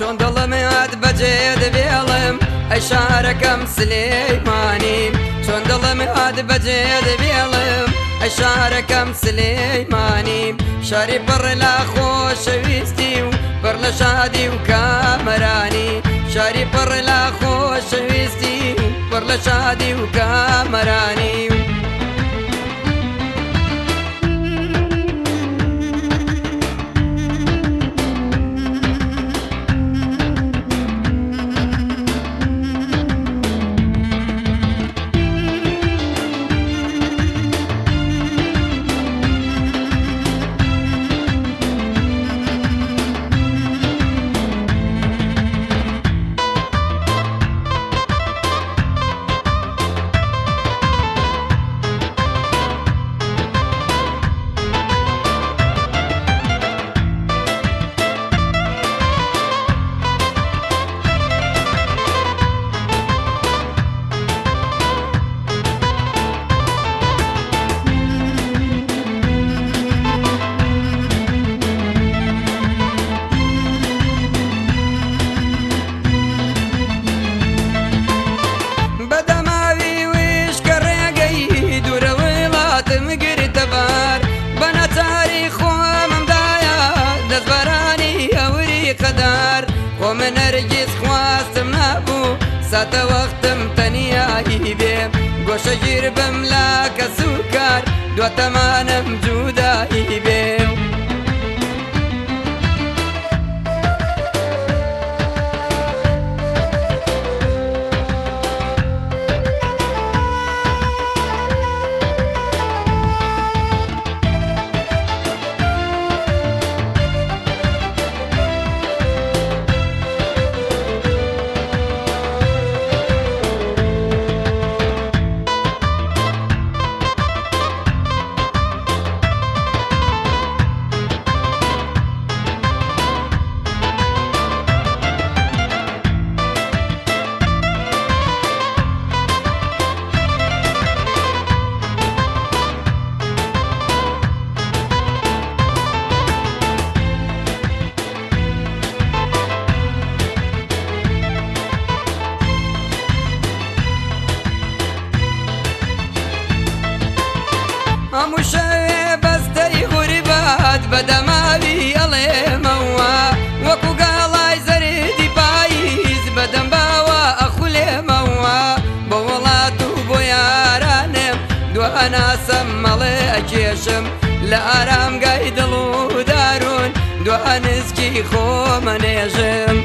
چۆن دڵمات بەجێ دەبێڵم ئەی شارەکەم سلەیمانیم چۆن دڵمات بەجێ دەبێڵم ئەی شارەکەم سلەیمانیم شاری بڕ لە خۆشەویستی و بڕ لە شادی و کامەرانی شاری بڕ لە خۆشەویستی و بڕ لە شادی و کامەرانی و نرگیز خواستم نبو سات وقتم تەنیایی بێ گوشه گیر لا کەس و کار دواتەمانم جودایی هەمووشە بەستەی غوریبات بە دەماوی ئەڵێمەوە وەکو گاڵای زەردی پاییز بەدەم باوە ئەخولێمەوە بە وڵات و بۆ یارانێم دواناسەم مەڵێ ئەکێشم لە ئارامگای دڵ و دارون دوانزکی خۆمە نێژم.